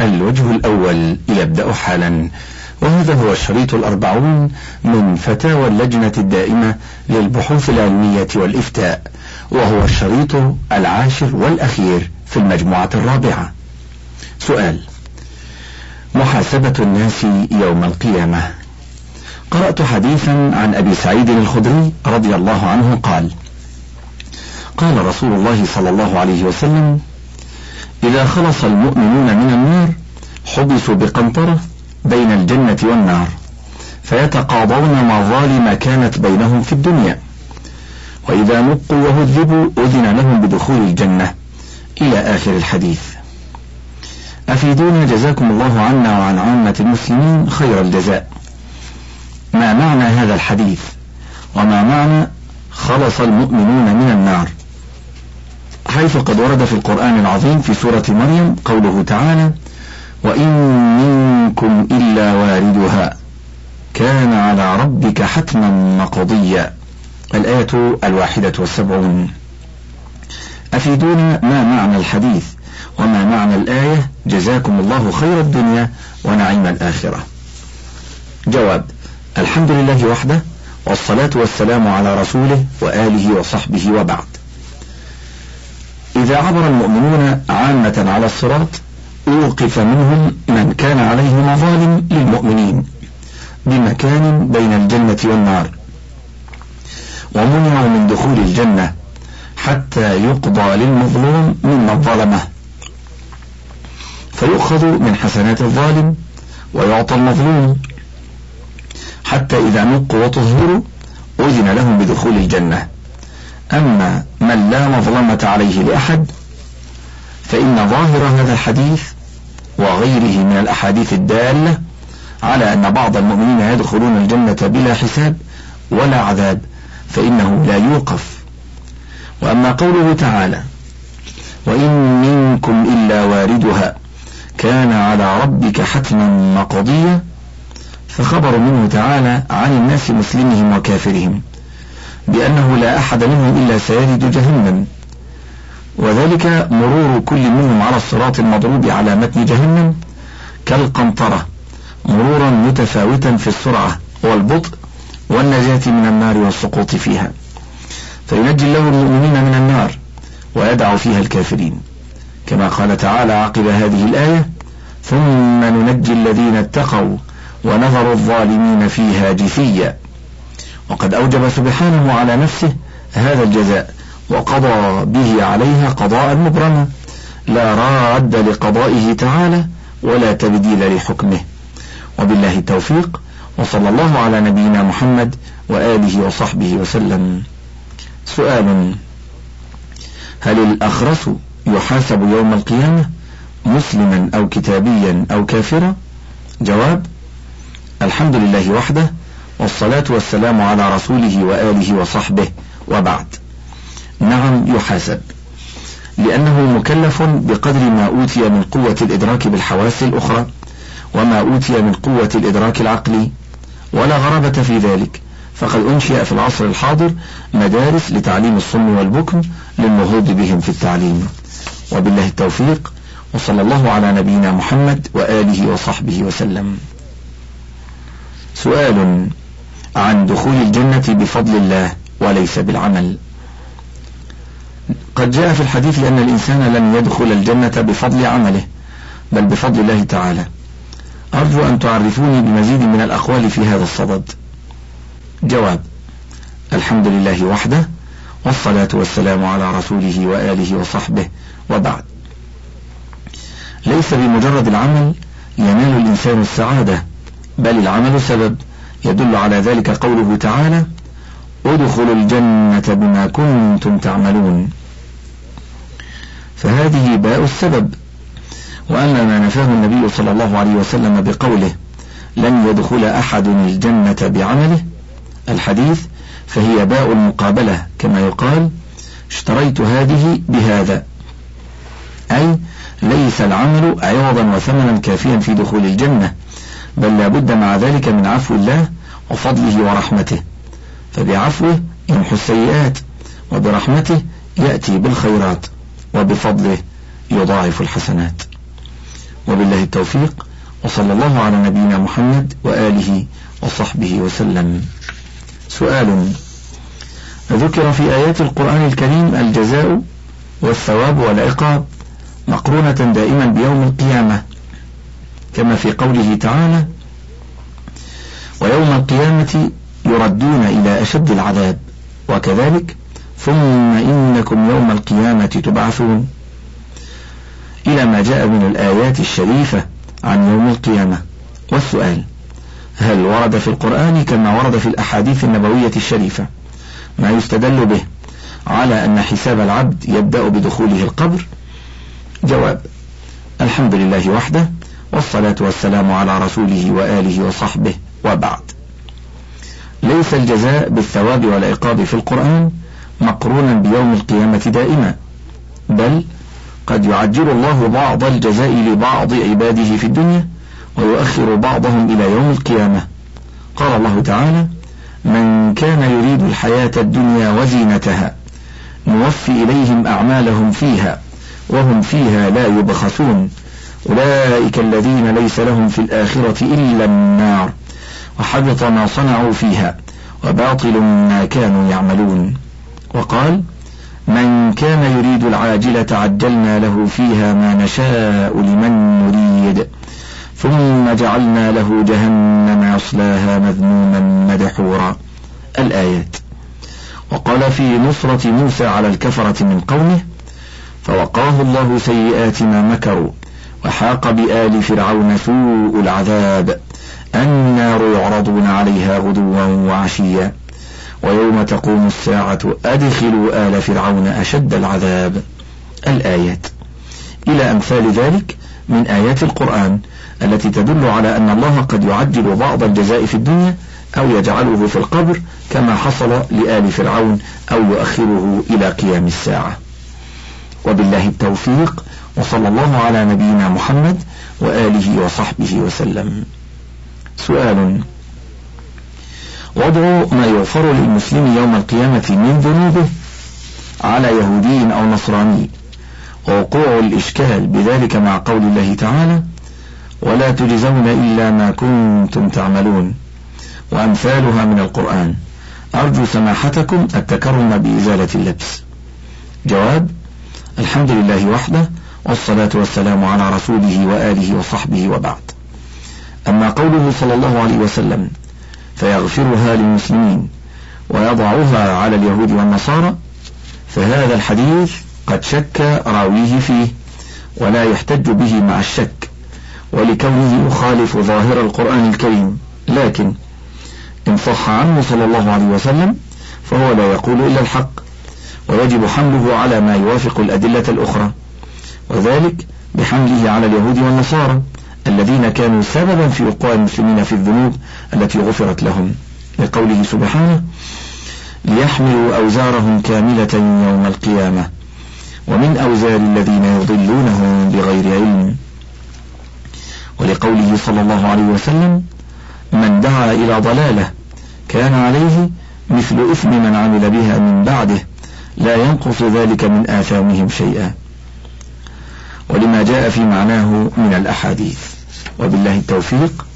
الوجه الأول يبدأ حالا. وهذا هو الشريط الأربعون من فتاوى اللجنة الدائمة للبحوث العلمية والإفتاء وهو الشريط العاشر والأخير في المجموعة الرابعة. سؤال محاسبة الناس يوم القيامة. قرأت حديثا عن أبي سعيد الخدري رضي الله عنه قال قال رسول الله صلى الله عليه وسلم إذا خلص المؤمنون من النار حبسوا بقنطرة بين الجنة والنار فيتقاضون مظالم كانت بينهم في الدنيا. وإذا نقوا وهذبوا أذن لهم بدخول الجنة. إلى آخر الحديث. أفيدونا جزاكم الله عنا وعن عامة المسلمين خير الجزاء. ما معنى هذا الحديث؟ وما معنى خلص المؤمنون من النار؟ حيث قد ورد في القرآن العظيم في سورة مريم قوله تعالى وإن منكم إلا واردها كان على ربك حتما مقضيا. الآية الواحدة والسبعون. أفيدونا ما معنى الحديث وما معنى الآية جزاكم الله خير الدنيا ونعيم الآخرة. جواب الحمد لله وحده والصلاة والسلام على رسوله وآله وصحبه وبعد. إذا عبر المؤمنون عامة على الصراط أوقف منهم من كان عليه مظالم للمؤمنين بمكان بين الجنة والنار. ومنعوا من دخول الجنة حتى يقضى للمظلوم ممن ظلمه. فيؤخذ من حسنات الظالم ويعطى المظلوم. حتى إذا نقوا وطهروا أذن لهم بدخول الجنة. أما من لا مظلمة عليه لأحد فإن ظاهر هذا الحديث وغيره من الأحاديث الدالة على أن بعض المؤمنين يدخلون الجنة بلا حساب ولا عذاب فإنه لا يوقف. وأما قوله تعالى وإن منكم إلا واردها كان على ربك حتما مقضيا فخبر منه تعالى عن الناس مسلمهم وكافرهم. بأنه لا أحد منهم إلا سيجد جهنم. وذلك مرور كل منهم على الصراط المضروب على متن جهنم كالقنطرة مرورا متفاوتا في السرعة والبطء والنجاة من النار والسقوط فيها. فينجي الله المؤمنين من النار ويدع فيها الكافرين. كما قال تعالى عقب هذه الآية ثم ننجي الذين اتقوا ونذر الظالمين فيها جثيا وقد أوجب سبحانه على نفسه هذا الجزاء وقضى به عليها قضاء مبرما. لا راد لقضائه تعالى ولا تبديل لحكمه. وبالله التوفيق وصلى الله على نبينا محمد وآله وصحبه وسلم. سؤال هل الأخرس يحاسب يوم القيامة مسلما أو كتابيا أو كافرا؟ جواب الحمد لله وحده والصلاة والسلام على رسوله وآله وصحبه وبعد. نعم يحاسب. لأنه مكلف بقدر ما أوتي من قوة الإدراك بالحواس الأخرى وما أوتي من قوة الإدراك العقلي. ولا غرابة في ذلك. فقد أنشئ في العصر الحاضر مدارس لتعليم الصم والبكم للنهوض بهم في التعليم. وبالله التوفيق وصلى الله على نبينا محمد وآله وصحبه وسلم. سؤال عن دخول الجنة بفضل الله وليس بالعمل. قد جاء في الحديث أن الإنسان لن يدخل الجنة بفضل عمله بل بفضل الله تعالى. أرجو أن تعرفوني بمزيد من الأقوال في هذا الصدد. جواب الحمد لله وحده والصلاة والسلام على رسوله وآله وصحبه وبعد. ليس بمجرد العمل ينال الإنسان السعادة بل العمل سبب. يدل على ذلك قوله تعالى أدخلوا الجنة بما كنتم تعملون. فهذه باء السبب وأما ما نفاه النبي صلى الله عليه وسلم بقوله لن يدخل أحد الجنة بعمله الحديث فهي باء المقابلة كما يقال اشتريت هذه بهذا. أي ليس العمل عوضا وثمنا كافيا في دخول الجنة. بل لا بد مع ذلك من عفو الله وفضله ورحمته. فبعفوه يمحو السيئات وبرحمته يأتي بالخيرات وبفضله يضاعف الحسنات. وبالله التوفيق وصلى الله على نبينا محمد وآله وصحبه وسلم. سؤال ذكر في آيات القرآن الكريم الجزاء والثواب والعقاب مقرونة دائما بيوم القيامة كما في قوله تعالى ويوم القيامة يردون إلى أشد العذاب وكذلك ثم إنكم يوم القيامة تبعثون. إلى ما جاء من الآيات الشريفة عن يوم القيامة. والسؤال هل ورد في القرآن كما ورد في الأحاديث النبوية الشريفة؟ ما يستدل به على أن حساب العبد يبدأ بدخوله القبر؟ جواب الحمد لله وحده والصلاة والسلام على رسوله وآله وصحبه وبعد. ليس الجزاء بالثواب والعقاب في القرآن مقرونا بيوم القيامة دائما بل قد يعجل الله بعض الجزاء لبعض عباده في الدنيا ويؤخر بعضهم إلى يوم القيامة. قال الله تعالى من كان يريد الحياة الدنيا وزينتها نوفي إليهم أعمالهم فيها وهم فيها لا يبخسون أولئك الذين ليس لهم في الآخرة إلا النار وحبط ما صنعوا فيها وباطل ما كانوا يعملون. وقال من كان يريد العاجلة عجلنا له فيها ما نشاء لمن نريد ثم جعلنا له جهنم يصلاها مذموما مدحورا. الآيات. وقال في نصرة موسى على الكفرة من قومه فوقاه الله سيئات ما مكروا وحاق بآل فرعون سوء العذاب النار يعرضون عليها غدوا وعشيا ويوم تقوم الساعة أدخلوا آل فرعون أشد العذاب. الآيات. إلى أمثال ذلك من آيات القرآن التي تدل على أن الله قد يعجل بعض الجزاء في الدنيا أو يجعله في القبر كما حصل لآل فرعون أو يؤخره إلى قيام الساعة. وبالله التوفيق. وصلى الله على نبينا محمد وآله وصحبه وسلم. سؤال. وضع ما يغفر للمسلم يوم القيامة من ذنوبه على يهودي أو نصراني. ووقوع الإشكال بذلك مع قول الله تعالى ولا تجزون إلا ما كنتم تعملون وأمثالها من القرآن أرجو سماحتكم التكرم بإزالة اللبس جواب الحمد لله وحده والصلاة والسلام على رسوله وآله وصحبه وبعد. أما قوله صلى الله عليه وسلم فيغفرها للمسلمين ويضعها على اليهود والنصارى فهذا الحديث قد شك راويه فيه ولا يحتج به مع الشك ولكونه يخالف ظاهر القرآن الكريم. لكن إن صح عنه صلى الله عليه وسلم فهو لا يقول إلا الحق ويجب حمله على ما يوافق الأدلة الأخرى. وذلك بحمله على اليهود والنصارى الذين كانوا سببا في وقوع المسلمين في الذنوب التي غفرت لهم. لقوله سبحانه ليحملوا أوزارهم كاملة يوم القيامة ومن أوزار الذين يضلونهم بغير علم. ولقوله صلى الله عليه وسلم من دعا إلى ضلالة كان عليه مثل إثم من عمل بها من بعده لا ينقص ذلك من آثامهم شيئا. ولما جاء في معناه من الأحاديث. وبالله التوفيق.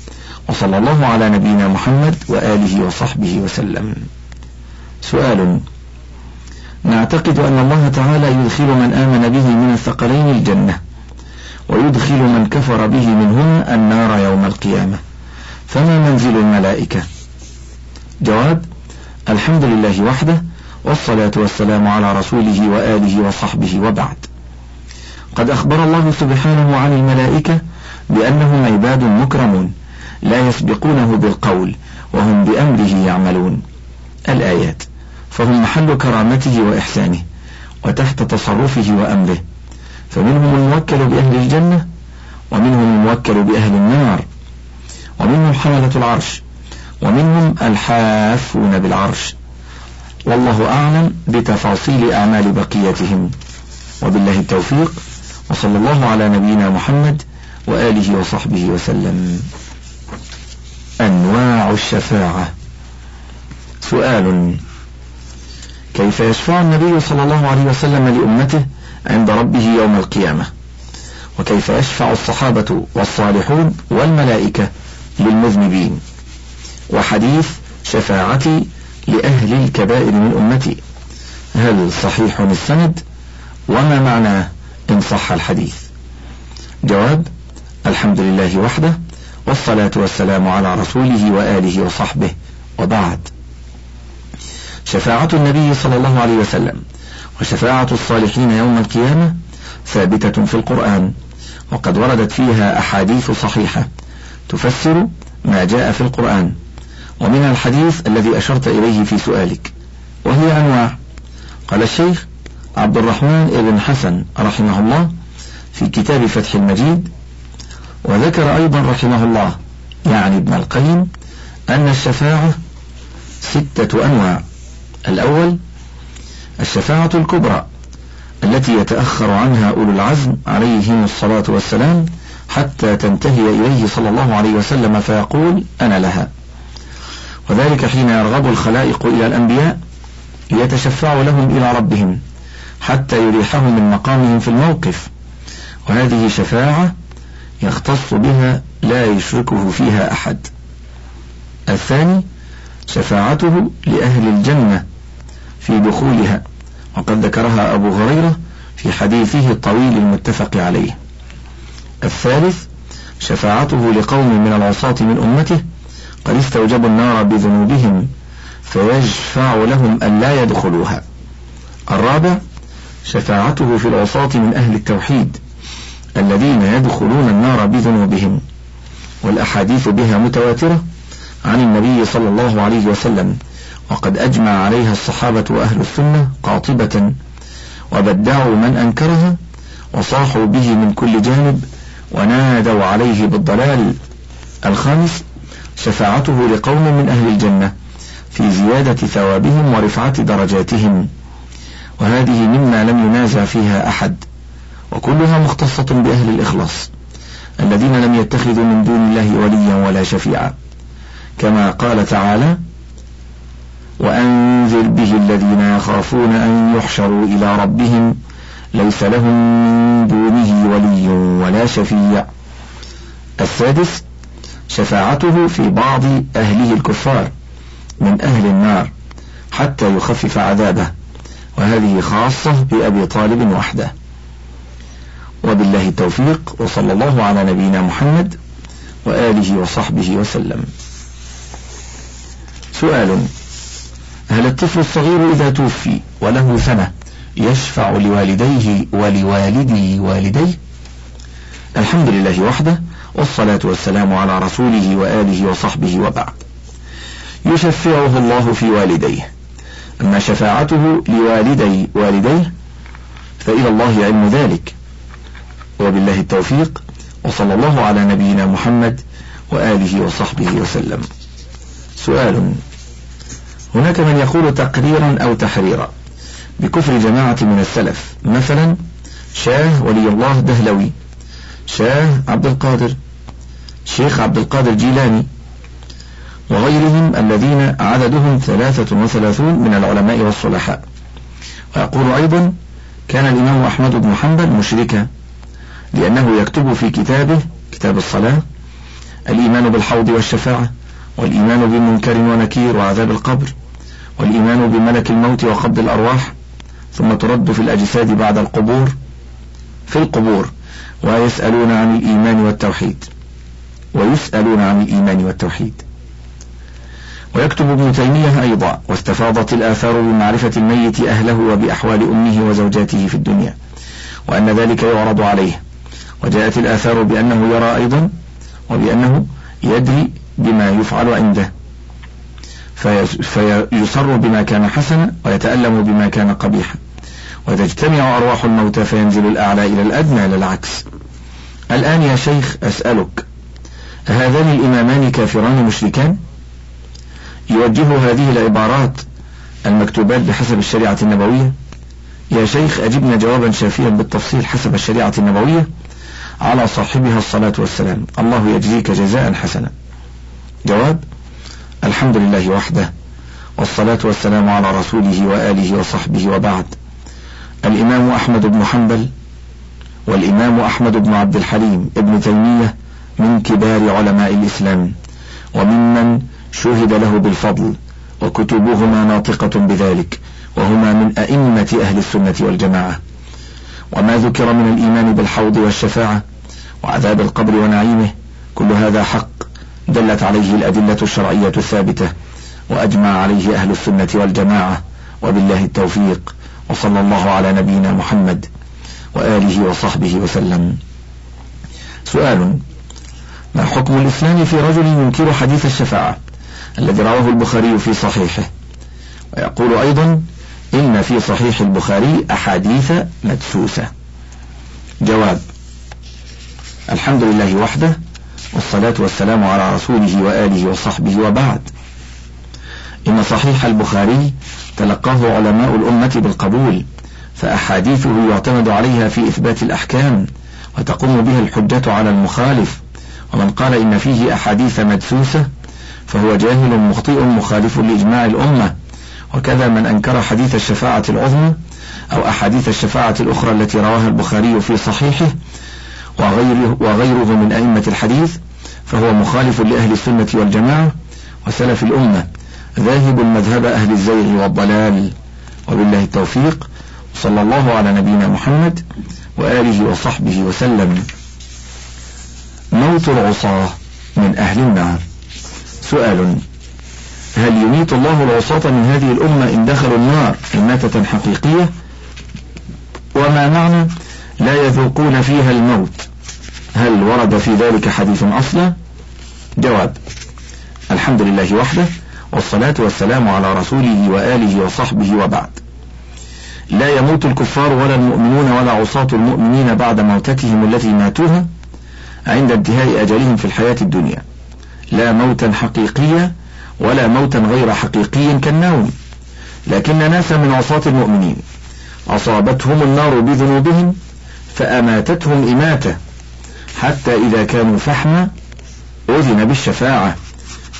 وصلى الله على نبينا محمد وآله وصحبه وسلم. سؤال. نعتقد أن الله تعالى يدخل من آمن به من الثقلين الجنة. ويدخل من كفر به منهما النار يوم القيامة. فما منزل الملائكة؟ جواب الحمد لله وحده والصلاة والسلام على رسوله وآله وصحبه وبعد. قد أخبر الله سبحانه عن الملائكة بأنهم عباد مكرمون لا يسبقونه بالقول وهم بأمره يعملون. الآيات فهم محل كرامته وإحسانه وتحت تصرفه وأمره. فمنهم الموكل بأهل الجنة ومنهم الموكل بأهل النار ومنهم حملة العرش ومنهم الحافون بالعرش. والله أعلم بتفاصيل أعمال بقيتهم. وبالله التوفيق. وصلى الله على نبينا محمد وآله وصحبه وسلم. أنواع الشفاعة. سؤال. كيف يشفع النبي صلى الله عليه وسلم لأمته عند ربه يوم القيامة؟ وكيف يشفع الصحابة والصالحون والملائكة للمذنبين؟ وحديث شفاعتي لأهل الكبائر من أمتي. هل صحيح السند؟ وما معناه إن صح الحديث. جواب الحمد لله وحده والصلاة والسلام على رسوله وآله وصحبه وبعد. شفاعة النبي صلى الله عليه وسلم وشفاعة الصالحين يوم القيامة ثابتة في القرآن وقد وردت فيها أحاديث صحيحة تفسر ما جاء في القرآن ومن الحديث الذي أشرت إليه في سؤالك وهي أنواع. قال الشيخ عبد الرحمن بن حسن رحمه الله في كتاب فتح المجيد وذكر أيضا رحمه الله يعني ابن القيم أن الشفاعة ستة أنواع. الأول الشفاعة الكبرى التي يتأخر عنها أولو العزم عليهم الصلاة والسلام حتى تنتهي إليه صلى الله عليه وسلم فيقول أنا لها. وذلك حين يرغب الخلائق إلى الأنبياء يتشفع لهم إلى ربهم. حتى يريحهم من مقامهم في الموقف. وهذه شفاعة يختص بها لا يشركه فيها أحد. الثاني شفاعته لأهل الجنة في دخولها. وقد ذكرها أبو هريرة في حديثه الطويل المتفق عليه. الثالث شفاعته لقوم من العصاة من أمته قد استوجبوا النار بذنوبهم فيشفع لهم أن لا يدخلوها. الرابع شفاعته في العصاة من أهل التوحيد الذين يدخلون النار بذنوبهم والأحاديث بها متواترة عن النبي صلى الله عليه وسلم وقد أجمع عليها الصحابة وأهل السنة قاطبة وبدعوا من أنكرها وصاحوا به من كل جانب ونادوا عليه بالضلال الخامس شفاعته لقوم من أهل الجنة في زيادة ثوابهم ورفعة درجاتهم وهذه مما لم ينازع فيها أحد وكلها مختصة بأهل الإخلاص الذين لم يتخذوا من دون الله وليا ولا شفيعا. كما قال تعالى وأنذر به الذين يخافون أن يحشروا إلى ربهم ليس لهم من دونه ولي ولا شفيع. السادس شفاعته في بعض أهله الكفار من أهل النار حتى يخفف عذابه. وهذه خاصة بأبي طالب وحده. وبالله التوفيق وصلى الله على نبينا محمد وآله وصحبه وسلم. سؤال هل الطفل الصغير إذا توفي وله سنة يشفع لوالديه ولوالدي والديه؟ الحمد لله وحده والصلاة والسلام على رسوله وآله وصحبه وبعد. يشفعه الله في والديه. أما شفاعته لوالدي والديه فإلى الله علم ذلك. وبالله التوفيق وصلى الله على نبينا محمد وآله وصحبه وسلم. سؤال. هناك من يقول تقريرا أو تحريرا بكفر جماعة من السلف. مثلا شاه ولي الله دهلوي شاه عبد القادر شيخ عبد القادر جيلاني وغيرهم الذين عددهم ثلاثة وثلاثون من العلماء والصلحاء. ويقول أيضا كان الإمام أحمد بن حنبل مشركا لأنه يكتب في كتابه كتاب الصلاة الإيمان بالحوض والشفاعة والإيمان بمنكر ونكير وعذاب القبر والإيمان بملك الموت وقبض الأرواح ثم ترد في الأجساد بعد القبور في القبور ويسألون عن الإيمان والتوحيد. ويسألون عن الإيمان والتوحيد. ويكتب ابن تيمية أيضا واستفاضت الآثار بمعرفة الميت أهله وبأحوال أمه وزوجاته في الدنيا وأن ذلك يعرض عليه. وجاءت الآثار بأنه يرى أيضا وبأنه يدري بما يفعل عنده. فيصر بما كان حسنا ويتألم بما كان قبيحا. وتجتمع أرواح الموتى فينزل الأعلى إلى الأدنى للعكس الآن يا شيخ أسألك هذان الإمامان كافران مشركان؟ يوجه هذه العبارات المكتوبات بحسب الشريعة النبوية؟ يا شيخ أجبنا جوابا شافيا بالتفصيل حسب الشريعة النبوية على صاحبها الصلاة والسلام. الله يجزيك جزاء حسنا. جواب؟ الحمد لله وحده والصلاة والسلام على رسوله وآله وصحبه وبعد. الإمام أحمد بن حنبل والإمام أحمد بن عبد الحليم ابن تيمية من كبار علماء الإسلام وممن شهد له بالفضل وكتبهما ناطقة بذلك وهما من أئمة أهل السنة والجماعة. وما ذكر من الإيمان بالحوض والشفاعة وعذاب القبر ونعيمه كل هذا حق دلت عليه الأدلة الشرعية الثابتة وأجمع عليه أهل السنة والجماعة وبالله التوفيق وصلى الله على نبينا محمد وآله وصحبه وسلم. سؤال ما حكم الإسلام في رجل ينكر حديث الشفاعة؟ الذي رواه البخاري في صحيحه. ويقول أيضا إن في صحيح البخاري أحاديث مدسوسة. جواب الحمد لله وحده والصلاة والسلام على رسوله وآله وصحبه وبعد. إن صحيح البخاري تلقاه علماء الأمة بالقبول فأحاديثه يعتمد عليها في إثبات الأحكام وتقوم بها الحجة على المخالف. ومن قال إن فيه أحاديث مدسوسة فهو جاهل مخطئ مخالف لإجماع الأمة. وكذا من أنكر حديث الشفاعة العظمى أو أحاديث الشفاعة الأخرى التي رواها البخاري في صحيحه وغيره, وغيره من أئمة الحديث فهو مخالف لأهل السنة والجماعة وسلف الأمة ذاهب مذهب أهل الزيغ والضلال. وبالله التوفيق. صلى الله على نبينا محمد وآله وصحبه وسلم. موت العصاة من أهل النار. سؤال. هل يميت الله العصاة من هذه الأمة إن دخلوا النار إماتة حقيقية؟ وما معنى لا يذوقون فيها الموت؟ هل ورد في ذلك حديث أصلا؟ جواب الحمد لله وحده والصلاة والسلام على رسوله وآله وصحبه وبعد. لا يموت الكفار ولا المؤمنون ولا عصاة المؤمنين بعد موتتهم التي ماتوها عند انتهاء أجلهم في الحياة الدنيا. لا موتا حقيقيا ولا موتا غير حقيقي كالنوم. لكن ناسا من عصاة المؤمنين. أصابتهم النار بذنوبهم فأماتتهم إماتة حتى إذا كانوا فحما أذن بالشفاعة.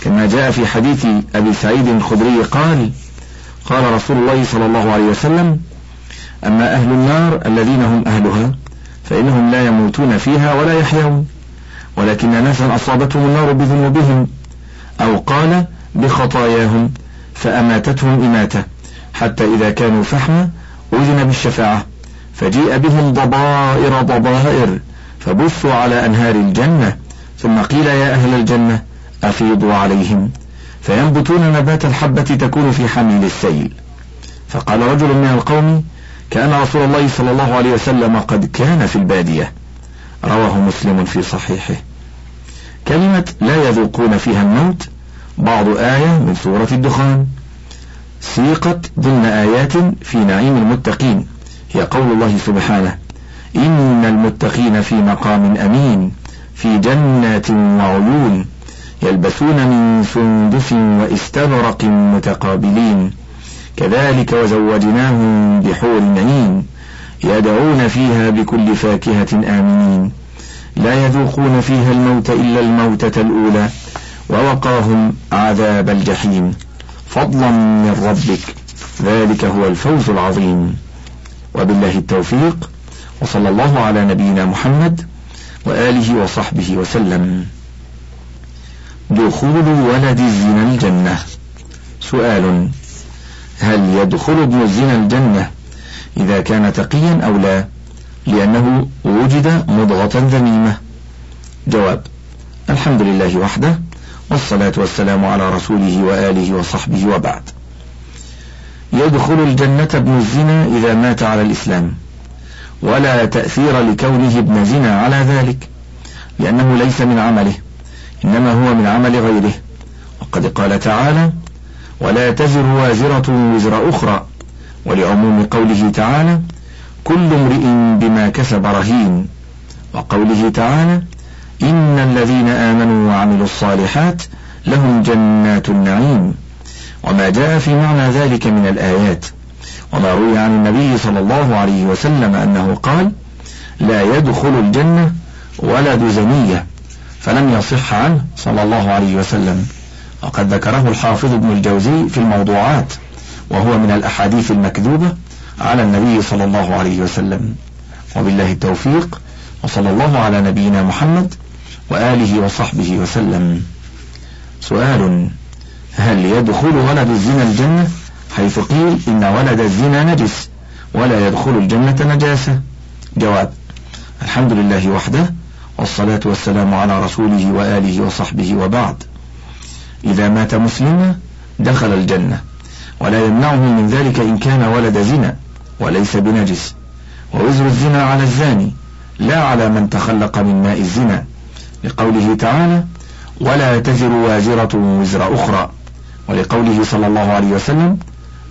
كما جاء في حديث أبي سعيد الخدري قال قال رسول الله صلى الله عليه وسلم أما أهل النار الذين هم أهلها فإنهم لا يموتون فيها ولا يحيون. ولكن ناسا أصابتهم النار بذنوبهم أو قال بخطاياهم فأماتتهم إماتة حتى إذا كانوا فحما أذن بالشفاعة فجيء بهم ضبائر ضبائر فبثوا على أنهار الجنة ثم قيل يا أهل الجنة أفيضوا عليهم فينبتون نبات الحبة تكون في حميل السيل فقال رجل من القوم كان رسول الله صلى الله عليه وسلم قد كان في البادية رواه مسلم في صحيحه. كلمة لا يذوقون فيها الموت بعض آية من سورة الدخان. سيقت ضمن آيات في نعيم المتقين. هي قول الله سبحانه إن المتقين في مقام أمين في جنات وعيون يلبسون من سندس واستبرق متقابلين. كذلك وزوجناهم بحور عين يدعون فيها بكل فاكهة آمنين. لا يذوقون فيها الموت إلا الموتة الأولى ووقاهم عذاب الجحيم. فضلا من ربك. ذلك هو الفوز العظيم. وبالله التوفيق. وصلى الله على نبينا محمد وآله وصحبه وسلم. دخول ولد الزنا الجنة. سؤال هل يدخل ابن الزنا الجنة؟ إذا كان تقيا أو لا لأنه وجد مضغة ذميمة. جواب الحمد لله وحده والصلاة والسلام على رسوله وآله وصحبه وبعد. يدخل الجنة ابن الزنا إذا مات على الإسلام ولا تأثير لكونه ابن زنا على ذلك لأنه ليس من عمله إنما هو من عمل غيره. وقد قال تعالى ولا تزر وازرة وزر أخرى ولعموم قوله تعالى كل امرئ بما كسب رهين. وقوله تعالى إن الذين آمنوا وعملوا الصالحات لهم جنات النعيم. وما جاء في معنى ذلك من الآيات. وما روي عن النبي صلى الله عليه وسلم أنه قال لا يدخل الجنة ولد زنية فلم يصح عنه. صلى الله عليه وسلم. وقد ذكره الحافظ ابن الجوزي في الموضوعات. وهو من الأحاديث المكذوبة على النبي صلى الله عليه وسلم. وبالله التوفيق وصلى الله على نبينا محمد وآله وصحبه وسلم. سؤال هل يدخل ولد الزنا الجنة؟ حيث قيل إن ولد الزنا نجس ولا يدخل الجنة نجاسة. جواب الحمد لله وحده والصلاة والسلام على رسوله وآله وصحبه وبعد. إذا مات مسلما دخل الجنة. ولا يمنعه من ذلك إن كان ولد زنا وليس بنجس. ووزر الزنا على الزاني لا على من تخلق من ماء الزنا. لقوله تعالى ولا تزر وازرة وزر أخرى. ولقوله صلى الله عليه وسلم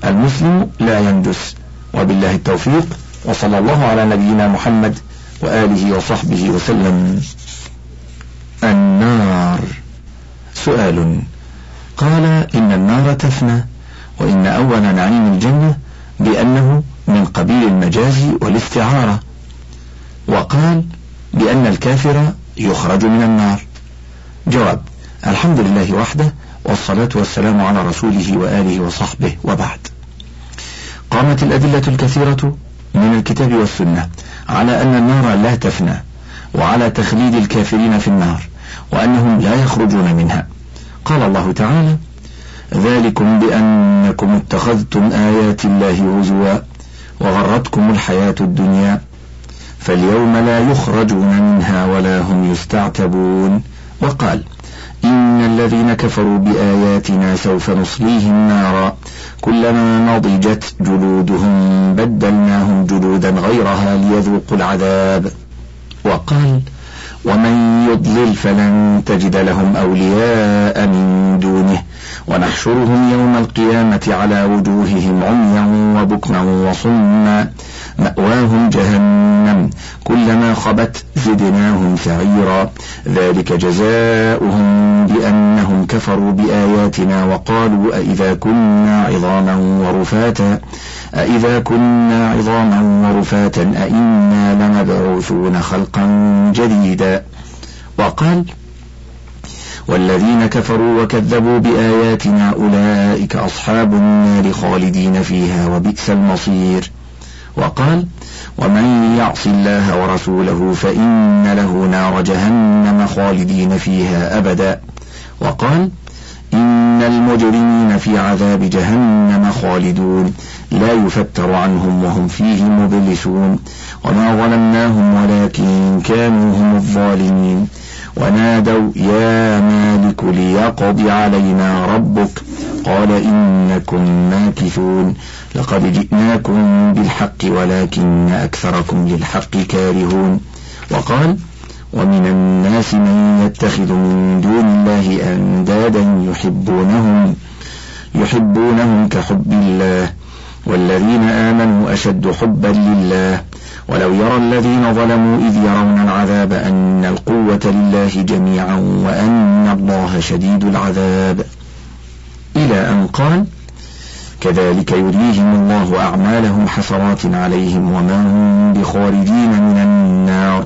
المسلم لا ينجس. وبالله التوفيق وصلى الله على نبينا محمد وآله وصحبه وسلم. النار. سؤال قال إن النار تفنى وإن أول نعيم الجنة بأنه من قبيل المجاز والاستعارة. وقال بأن الكافر يخرج من النار. جواب الحمد لله وحده والصلاة والسلام على رسوله وآله وصحبه وبعد. قامت الأدلة الكثيرة من الكتاب والسنة على أن النار لا تفنى وعلى تخليد الكافرين في النار وأنهم لا يخرجون منها. قال الله تعالى ذلكم بأنكم اتخذتم آيات الله هزوا وغرتكم الحياة الدنيا فاليوم لا يخرجون منها ولا هم يستعتبون وقال إن الذين كفروا بآياتنا سوف نصليهم نارا كلما نضجت جلودهم بدلناهم جلودا غيرها ليذوقوا العذاب وقال ومن يضلل فلن تجد لهم أولياء من دونه. ونحشرهم يوم القيامة على وجوههم عميا وبكما وصما. مأواهم جهنم. كلما خبت زدناهم سعيرا. ذلك جزاؤهم بأنهم كفروا بآياتنا وقالوا أإذا كنا عظاما ورفاتا. أإذا كنا عظاما ورفاتا أإنا لمبعوثون خلقا جديدا. وقال والذين كفروا وكذبوا بآياتنا أولئك أصحاب النار خالدين فيها وبئس المصير. وقال ومن يعص الله ورسوله فإن له نار جهنم خالدين فيها أبدا. وقال إن المجرمين في عذاب جهنم خالدون. لا يفتر عنهم وهم فيه مبلسون. وما ظلمناهم ولكن كانوا هم الظالمين. ونادوا يا مالك ليقض علينا ربك. قال إنكم ماكثون. لقد جئناكم بالحق ولكن أكثركم للحق كارهون. وقال ومن الناس من يتخذ من دون الله أندادا يحبونهم يحبونهم كحب الله والذين آمنوا أشد حبا لله. ولو يرى الذين ظلموا إذ يرون العذاب أن القوة لله جميعا وأن الله شديد العذاب. إلى أن قال كذلك يريهم الله أعمالهم حسرات عليهم وما هم بخارجين من النار.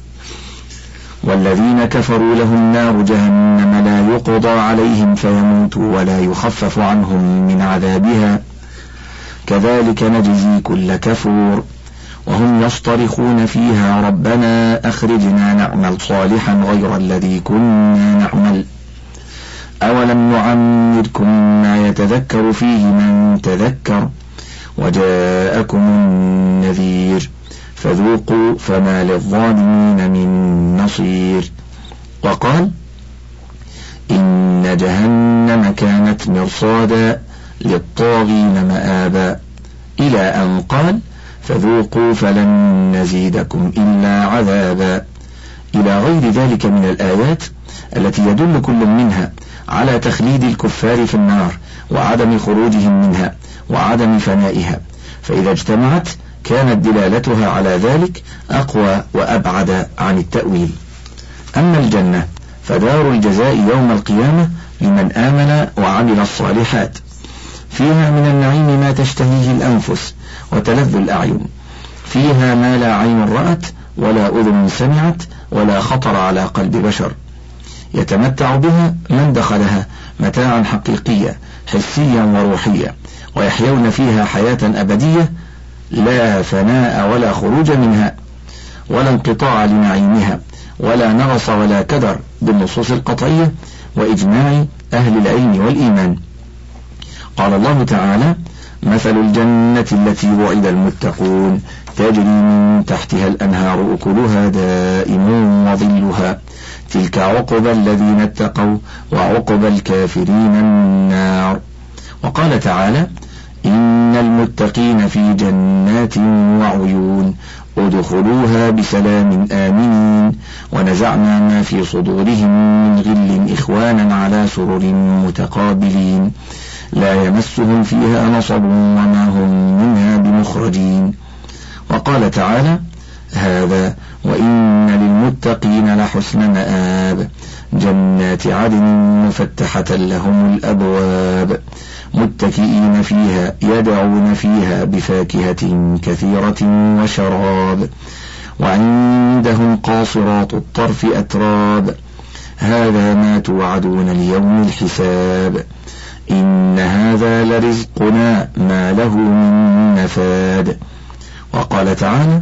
والذين كفروا لهم نار جهنم لا يقضى عليهم فيموتوا ولا يخفف عنهم من عذابها. كذلك نجزي كل كفور. وهم يصطرخون فيها ربنا أخرجنا نعمل صالحا غير الذي كنا نعمل. أولم نعمركم ما يتذكر فيه من تذكر؟ وجاءكم النذير. فذوقوا فما للظالمين من نصير. وقال إن جهنم كانت مرصادا للطاغين مآبا. إلى أن قال فذوقوا فلن نزيدكم إلا عذابا. إلى غير ذلك من الآيات التي يدل كل منها على تخليد الكفار في النار وعدم خروجهم منها وعدم فنائها. فإذا اجتمعت كانت دلالتها على ذلك أقوى وأبعد عن التأويل. أما الجنة فدار الجزاء يوم القيامة لمن آمن وعمل الصالحات. فيها من النعيم ما تشتهيه الأنفس وتلذ الأعين. فيها ما لا عين رأت ولا أذن سمعت ولا خطر على قلب بشر. يتمتع بها من دخلها متاعا حقيقيا حسيا وروحيا ويحيون فيها حياة أبدية لا فناء ولا خروج منها ولا انقطاع لنعيمها ولا نغص ولا كدر بالنصوص القطعية وإجماع أهل العلم والإيمان. قال الله تعالى مثل الجنة التي وعد المتقون تجري من تحتها الأنهار أكلها دائم وظلها. تلك عقبى الذين اتقوا وعقبى الكافرين النار. وقال تعالى إن المتقين في جنات وعيون ادخلوها بسلام آمنين ونزعنا ما في صدورهم من غل إخوانا على سرر متقابلين. لا يمسهم فيها نصب وما هم منها بمخرجين. وقال تعالى هذا وإن للمتقين لحسن مآب. جنات عدن مفتحة لهم الأبواب متكئين فيها يدعون فيها بفاكهة كثيرة وشراب. وعندهم قاصرات الطرف أتراب. هذا ما توعدون ليوم الحساب. إن هذا لرزقنا ما له من نفاد. وقال تعالى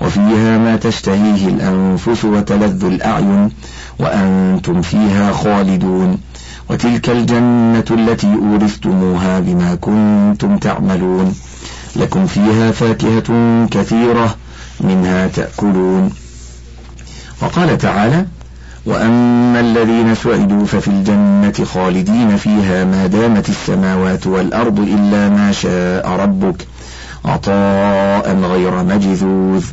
وفيها ما تشتهيه الأنفس وتلذ الأعين وأنتم فيها خالدون وتلك الجنة التي أورثتموها بما كنتم تعملون لكم فيها فاكهة كثيرة منها تأكلون وقال تعالى وأما الذين سعدوا ففي الجنة خالدين فيها ما دامت السماوات والأرض إلا ما شاء ربك عطاء غير مجذوذ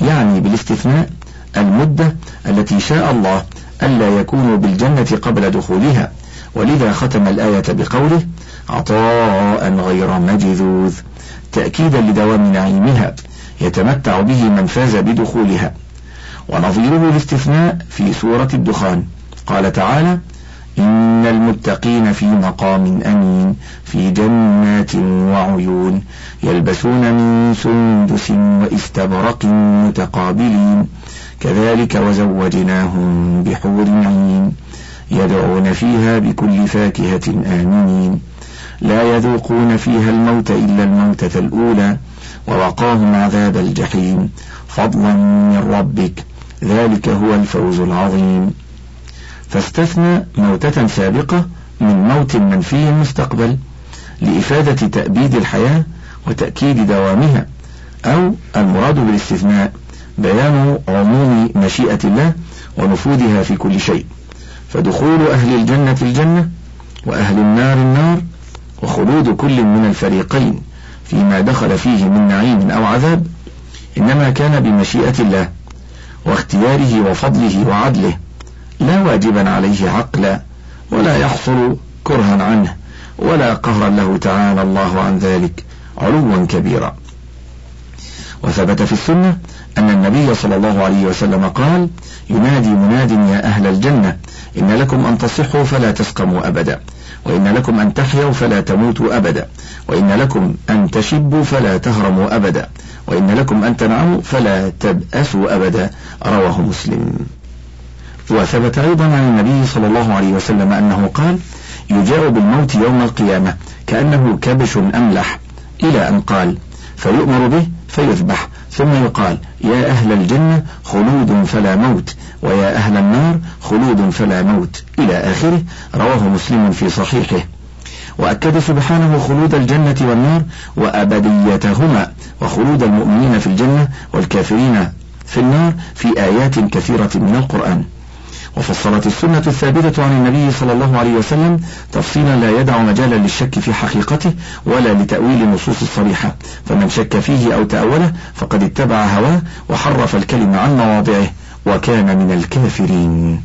يعني بالاستثناء المدة التي شاء الله ألا يكونوا بالجنة قبل دخولها. ولذا ختم الآية بقوله عطاء غير مجذوذ تأكيدا لدوام نعيمها يتمتع به من فاز بدخولها. ونظيره الاستثناء في سورة الدخان. قال تعالى إن المتقين في مقام أمين في جنات وعيون يلبسون من سندس واستبرق متقابلين. كذلك وزوجناهم بحور عين يدعون فيها بكل فاكهة آمنين. لا يذوقون فيها الموت إلا الموتة الأولى ووقاهم عذاب الجحيم. فضلا من ربك ذلك هو الفوز العظيم. فاستثنى موتة سابقة من موت منفي مستقبل لإفادة تأبيد الحياة وتأكيد دوامها أو المراد بالاستثناء بيان عموم مشيئة الله ونفوذها في كل شيء فدخول أهل الجنة الجنة وأهل النار النار وخلود كل من الفريقين فيما دخل فيه من نعيم أو عذاب إنما كان بمشيئة الله واختياره وفضله وعدله لا واجبا عليه عقلا ولا يحصل كرها عنه ولا قهرا له تعالى الله عن ذلك علوا كبيرا. وثبت في السنة أن النبي صلى الله عليه وسلم قال ينادي مناد يا أهل الجنة إن لكم أن تصحوا فلا تسقموا أبدا وإن لكم أن تحيوا فلا تموتوا أبدا وإن لكم أن تشبوا فلا تهرموا أبدا وإن لكم أن تنعموا فلا تبأسوا أبدا. رواه مسلم. وثبت أيضا عن النبي صلى الله عليه وسلم أنه قال يجاء بالموت يوم القيامة كأنه كبش أملح إلى أن قال فيؤمر به فيذبح ثم يقال يا أهل الجنة خلود فلا موت ويا أهل النار خلود فلا موت إلى آخره رواه مسلم في صحيحه. وأكد سبحانه خلود الجنة والنار وأبديتهما وخلود المؤمنين في الجنة والكافرين في النار في آيات كثيرة من القرآن. وفصلت السنة الثابتة عن النبي صلى الله عليه وسلم تفصيلا لا يدع مجالا للشك في حقيقته ولا لتأويل النصوص الصريحة. فمن شك فيه أو تأوله فقد اتبع هواه وحرف الكلمة عن مواضعه وكان من الكافرين.